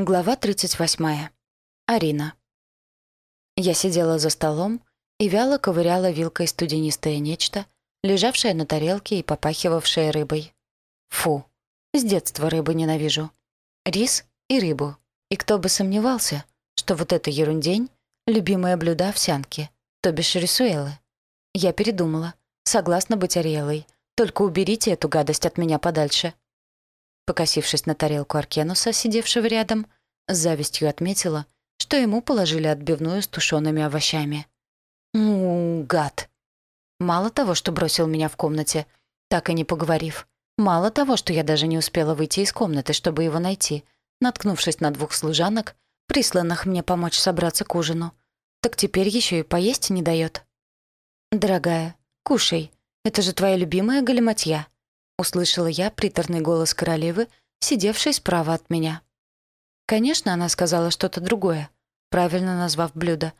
Глава 38. Арина. Я сидела за столом и вяло ковыряла вилкой студенистое нечто, лежавшее на тарелке и попахивавшее рыбой. Фу, с детства рыбу ненавижу. Рис и рыбу. И кто бы сомневался, что вот эта ерундень — любимое блюдо овсянки, то бишь рисуэлы. Я передумала. Согласна быть Ариэлой. Только уберите эту гадость от меня подальше. Покосившись на тарелку Аркенуса, сидевшего рядом, с завистью отметила, что ему положили отбивную с тушеными овощами. «Ну, гад!» Мало того, что бросил меня в комнате, так и не поговорив. Мало того, что я даже не успела выйти из комнаты, чтобы его найти, наткнувшись на двух служанок, присланных мне помочь собраться к ужину. Так теперь еще и поесть не дает. «Дорогая, кушай. Это же твоя любимая галиматья», услышала я приторный голос королевы, сидевшей справа от меня. Конечно, она сказала что-то другое, правильно назвав блюдо,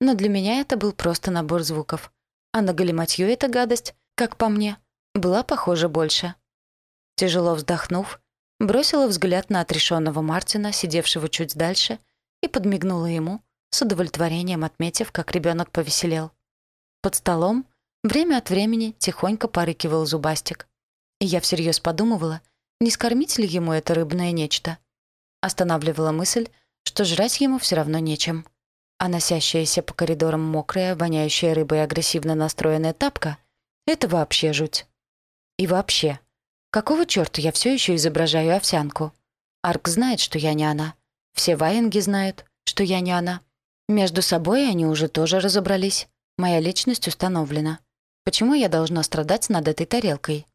но для меня это был просто набор звуков. А на галиматью эта гадость, как по мне, была похожа больше. Тяжело вздохнув, бросила взгляд на отрешенного Мартина, сидевшего чуть дальше, и подмигнула ему, с удовлетворением отметив, как ребенок повеселел. Под столом время от времени тихонько порыкивал зубастик. Я всерьез подумывала, не скормить ли ему это рыбное нечто. Останавливала мысль, что жрать ему все равно нечем. А носящаяся по коридорам мокрая, воняющая рыбой агрессивно настроенная тапка — это вообще жуть. И вообще, какого чёрта я все еще изображаю овсянку? Арк знает, что я не она. Все ваенги знают, что я не она. Между собой они уже тоже разобрались. Моя личность установлена. Почему я должна страдать над этой тарелкой?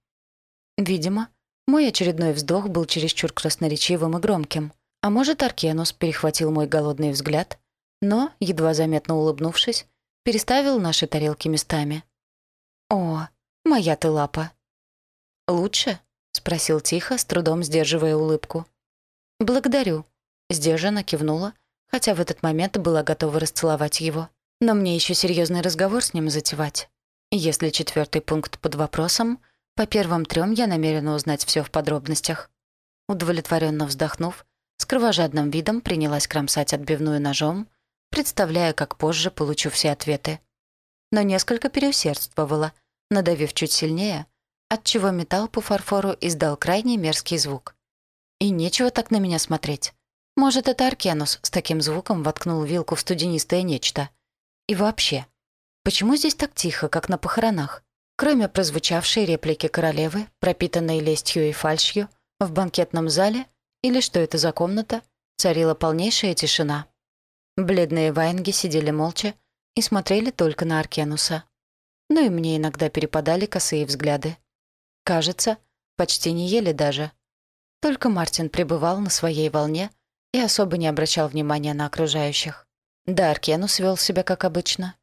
Видимо, мой очередной вздох был чересчур красноречивым и громким. А может, Аркенус перехватил мой голодный взгляд, но, едва заметно улыбнувшись, переставил наши тарелки местами. «О, моя ты лапа!» «Лучше?» — спросил тихо, с трудом сдерживая улыбку. «Благодарю», — сдержанно кивнула, хотя в этот момент была готова расцеловать его. Но мне еще серьезный разговор с ним затевать. Если четвертый пункт под вопросом, по первым трем я намерена узнать все в подробностях. Удовлетворенно вздохнув, с кровожадным видом принялась кромсать отбивную ножом, представляя, как позже получу все ответы. Но несколько переусердствовала, надавив чуть сильнее, отчего металл по фарфору издал крайне мерзкий звук. И нечего так на меня смотреть. Может, это Аркенус с таким звуком воткнул вилку в студенистое нечто. И вообще, почему здесь так тихо, как на похоронах? Кроме прозвучавшей реплики королевы, пропитанной лестью и фальшью, в банкетном зале, или что это за комната, царила полнейшая тишина. Бледные ваенги сидели молча и смотрели только на Аркенуса. Ну и мне иногда перепадали косые взгляды. Кажется, почти не ели даже. Только Мартин пребывал на своей волне и особо не обращал внимания на окружающих. Да, Аркенус вел себя как обычно.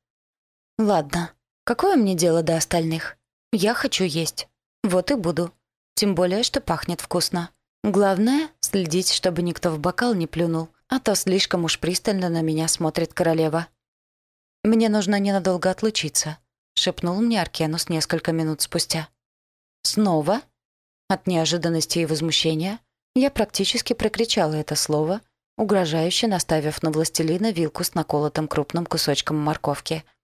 Ладно, Какое мне дело до остальных? Я хочу есть. Вот и буду. Тем более, что пахнет вкусно. Главное — следить, чтобы никто в бокал не плюнул, а то слишком уж пристально на меня смотрит королева. «Мне нужно ненадолго отлучиться», — шепнул мне Аркенус несколько минут спустя. «Снова?» От неожиданности и возмущения я практически прокричала это слово, угрожающе наставив на властелина вилку с наколотым крупным кусочком морковки —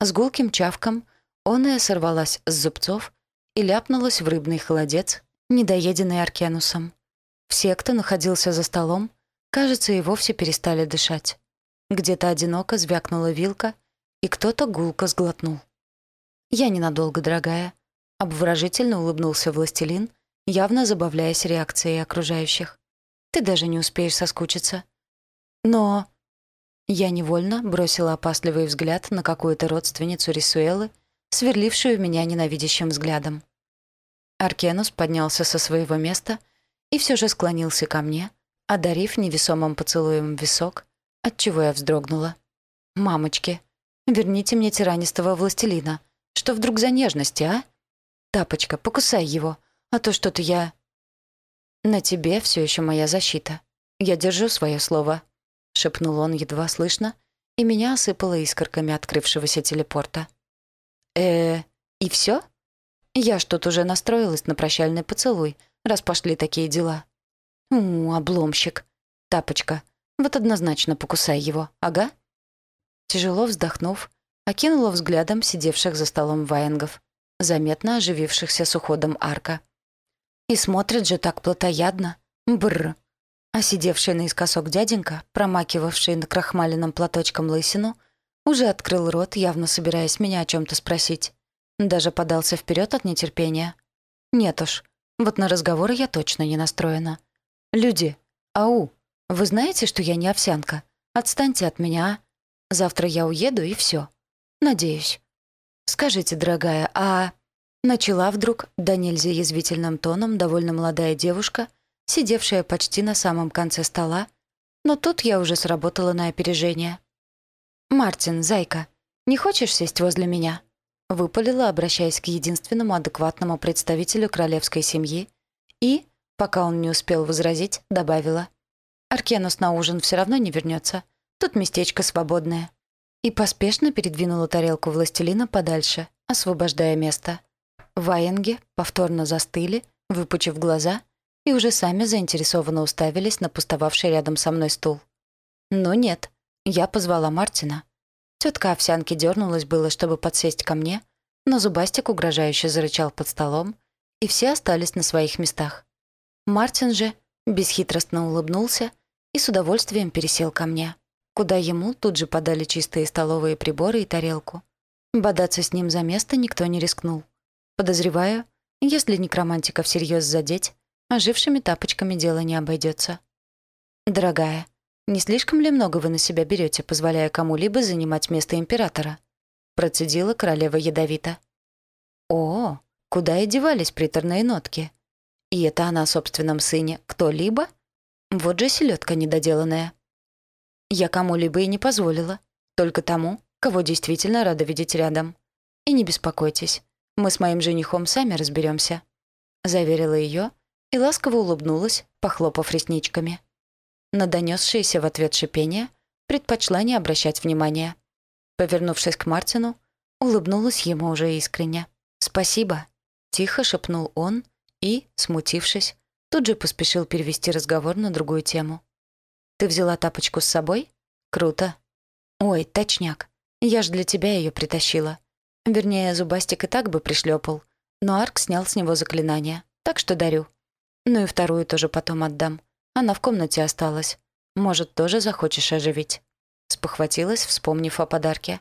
с гулким чавком оная сорвалась с зубцов и ляпнулась в рыбный холодец, недоеденный Аркенусом. Все, кто находился за столом, кажется, и вовсе перестали дышать. Где-то одиноко звякнула вилка, и кто-то гулко сглотнул. «Я ненадолго, дорогая», — обворожительно улыбнулся властелин, явно забавляясь реакцией окружающих. «Ты даже не успеешь соскучиться». «Но...» Я невольно бросила опасливый взгляд на какую-то родственницу Рисуэлы, сверлившую меня ненавидящим взглядом. Аркенус поднялся со своего места и все же склонился ко мне, одарив невесомым поцелуем висок, отчего я вздрогнула. «Мамочки, верните мне тиранистого властелина. Что вдруг за нежности, а? Тапочка, покусай его, а то что-то я...» «На тебе все еще моя защита. Я держу свое слово», — шепнул он едва слышно, и меня осыпало искорками открывшегося телепорта. э и все? Я ж тут уже настроилась на прощальный поцелуй, раз пошли такие дела. У, обломщик. Тапочка. Вот однозначно покусай его, ага?» Тяжело вздохнув, окинула взглядом сидевших за столом ваенгов, заметно оживившихся с уходом арка. И смотрит же так плотоядно. Бррр. А сидевший наискосок дяденька, промакивавший на крахмаленном платочком лысину, уже открыл рот, явно собираясь меня о чем то спросить. Даже подался вперед от нетерпения. Нет уж, вот на разговоры я точно не настроена. «Люди, ау, вы знаете, что я не овсянка? Отстаньте от меня, а? Завтра я уеду, и все. Надеюсь. Скажите, дорогая, а...» Начала вдруг, да нельзя язвительным тоном, довольно молодая девушка, сидевшая почти на самом конце стола, но тут я уже сработала на опережение. «Мартин, зайка, не хочешь сесть возле меня?» Выпалила, обращаясь к единственному адекватному представителю королевской семьи, и, пока он не успел возразить, добавила. «Аркенус на ужин все равно не вернется. Тут местечко свободное». И поспешно передвинула тарелку властелина подальше, освобождая место. Ваенги повторно застыли, выпучив глаза, и уже сами заинтересованно уставились на пустовавший рядом со мной стул. Но нет, я позвала Мартина. Тетка овсянки дернулась было, чтобы подсесть ко мне, но Зубастик угрожающе зарычал под столом, и все остались на своих местах. Мартин же бесхитростно улыбнулся и с удовольствием пересел ко мне, куда ему тут же подали чистые столовые приборы и тарелку. Бодаться с ним за место никто не рискнул. Подозреваю, если некромантика всерьез задеть, ожившими тапочками дело не обойдется. «Дорогая, не слишком ли много вы на себя берете, позволяя кому-либо занимать место императора?» Процедила королева ядовито. «О, куда и девались приторные нотки? И это она о собственном сыне кто-либо? Вот же селедка недоделанная. Я кому-либо и не позволила, только тому, кого действительно рада видеть рядом. И не беспокойтесь, мы с моим женихом сами разберемся, заверила ее и ласково улыбнулась, похлопав ресничками. На донесшееся в ответ шипение предпочла не обращать внимания. Повернувшись к Мартину, улыбнулась ему уже искренне. «Спасибо», — тихо шепнул он и, смутившись, тут же поспешил перевести разговор на другую тему. «Ты взяла тапочку с собой? Круто. Ой, точняк. Я ж для тебя ее притащила. Вернее, Зубастик и так бы пришлепал, но Арк снял с него заклинание, так что дарю. Ну и вторую тоже потом отдам. Она в комнате осталась. Может, тоже захочешь оживить?» Спохватилась, вспомнив о подарке.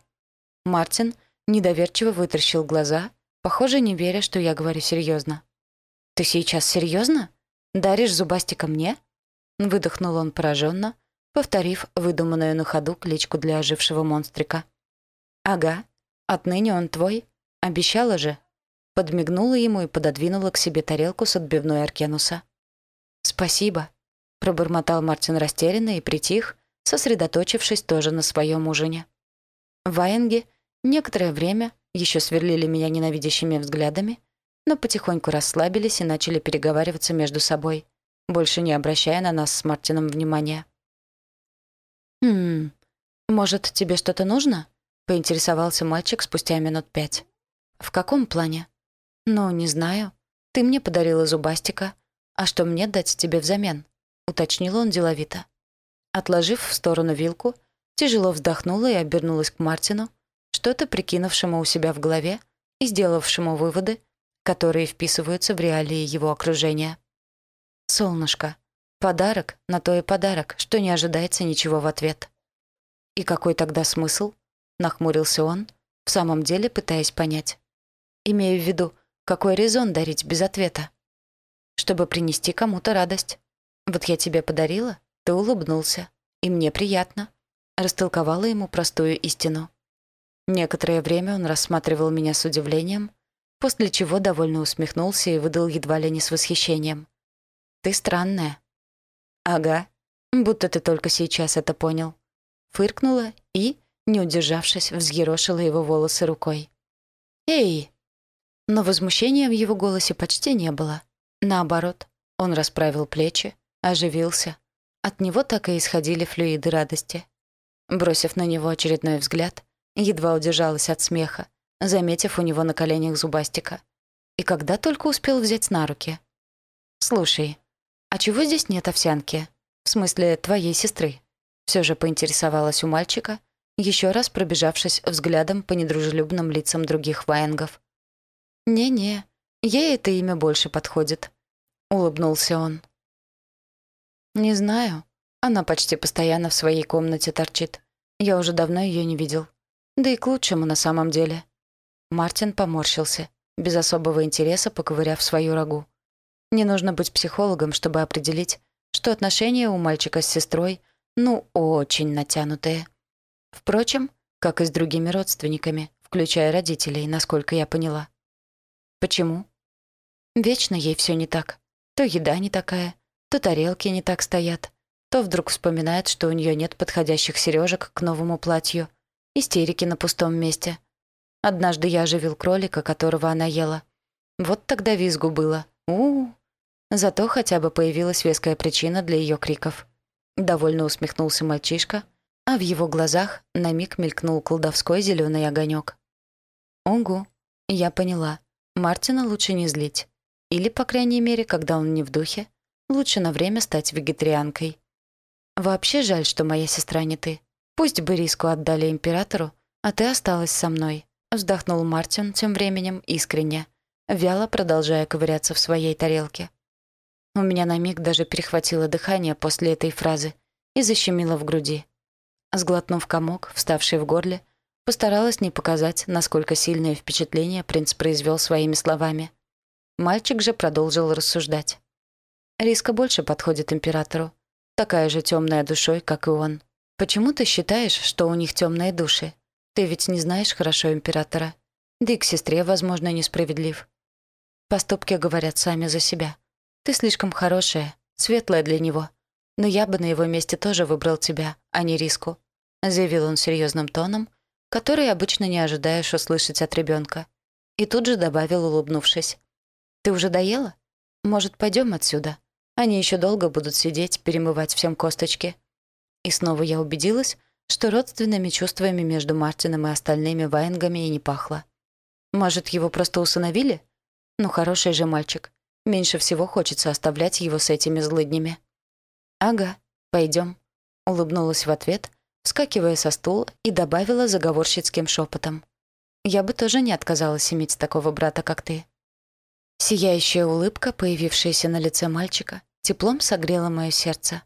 Мартин недоверчиво вытаращил глаза, похоже, не веря, что я говорю серьезно. «Ты сейчас серьезно? Даришь зубастика мне?» Выдохнул он пораженно, повторив выдуманную на ходу кличку для ожившего монстрика. «Ага, Отныне он твой. Обещала же». Подмигнула ему и пододвинула к себе тарелку с отбивной Аркенуса. «Спасибо», — пробормотал Мартин растерянно и притих, сосредоточившись тоже на своем ужине. Ваенги некоторое время еще сверлили меня ненавидящими взглядами, но потихоньку расслабились и начали переговариваться между собой, больше не обращая на нас с Мартином внимания. «Хм, может, тебе что-то нужно?» — поинтересовался мальчик спустя минут пять. «В каком плане?» «Ну, не знаю. Ты мне подарила зубастика. А что мне дать тебе взамен?» — уточнил он деловито. Отложив в сторону вилку, тяжело вздохнула и обернулась к Мартину, что-то прикинувшему у себя в голове и сделавшему выводы, которые вписываются в реалии его окружения. «Солнышко, подарок на то и подарок, что не ожидается ничего в ответ». «И какой тогда смысл?» нахмурился он, в самом деле пытаясь понять. Имею в виду, какой резон дарить без ответа? Чтобы принести кому-то радость. Вот я тебе подарила, ты улыбнулся, и мне приятно. Растолковала ему простую истину. Некоторое время он рассматривал меня с удивлением, после чего довольно усмехнулся и выдал едва ли не с восхищением. «Ты странная». «Ага, будто ты только сейчас это понял». Фыркнула и, не удержавшись, взъерошила его волосы рукой. «Эй!» Но возмущения в его голосе почти не было. Наоборот, он расправил плечи, оживился. От него так и исходили флюиды радости. Бросив на него очередной взгляд, едва удержалась от смеха, заметив у него на коленях зубастика. И когда только успел взять на руки. «Слушай, а чего здесь нет овсянки? В смысле, твоей сестры. Все же поинтересовалась у мальчика, еще раз пробежавшись взглядом по недружелюбным лицам других ваенгов. «Не-не, ей это имя больше подходит», — улыбнулся он. «Не знаю. Она почти постоянно в своей комнате торчит. Я уже давно ее не видел. Да и к лучшему на самом деле». Мартин поморщился, без особого интереса поковыряв свою рагу. Не нужно быть психологом, чтобы определить, что отношения у мальчика с сестрой, ну, очень натянутые. Впрочем, как и с другими родственниками, включая родителей, насколько я поняла. Почему? Вечно ей все не так. То еда не такая, то тарелки не так стоят, то вдруг вспоминает, что у нее нет подходящих сережек к новому платью. Истерики на пустом месте. Однажды я оживил кролика, которого она ела. Вот тогда визгу было. у у, -у. Зато хотя бы появилась веская причина для ее криков. Довольно усмехнулся мальчишка, а в его глазах на миг мелькнул колдовской зеленый огонек. «Угу, я поняла. Мартина лучше не злить. Или, по крайней мере, когда он не в духе, лучше на время стать вегетарианкой. Вообще жаль, что моя сестра не ты. Пусть бы риску отдали императору, а ты осталась со мной», — вздохнул Мартин тем временем искренне, вяло продолжая ковыряться в своей тарелке. У меня на миг даже перехватило дыхание после этой фразы и защемило в груди. Сглотнув комок, вставший в горле, постаралась не показать, насколько сильное впечатление принц произвел своими словами. Мальчик же продолжил рассуждать. Риска больше подходит императору. Такая же темная душой, как и он. Почему ты считаешь, что у них темные души? Ты ведь не знаешь хорошо императора. Да и к сестре, возможно, несправедлив. Поступки говорят сами за себя. Ты слишком хорошая, светлая для него. Но я бы на его месте тоже выбрал тебя, а не риску заявил он серьезным тоном, который обычно не ожидаешь услышать от ребенка. И тут же добавил, улыбнувшись. «Ты уже доела? Может, пойдем отсюда? Они еще долго будут сидеть, перемывать всем косточки». И снова я убедилась, что родственными чувствами между Мартином и остальными Вайнгами и не пахло. Может, его просто усыновили? Ну, хороший же мальчик. Меньше всего хочется оставлять его с этими злыднями. «Ага, пойдем», — улыбнулась в ответ — вскакивая со стула и добавила заговорщицким шепотом. «Я бы тоже не отказалась иметь такого брата, как ты». Сияющая улыбка, появившаяся на лице мальчика, теплом согрела мое сердце.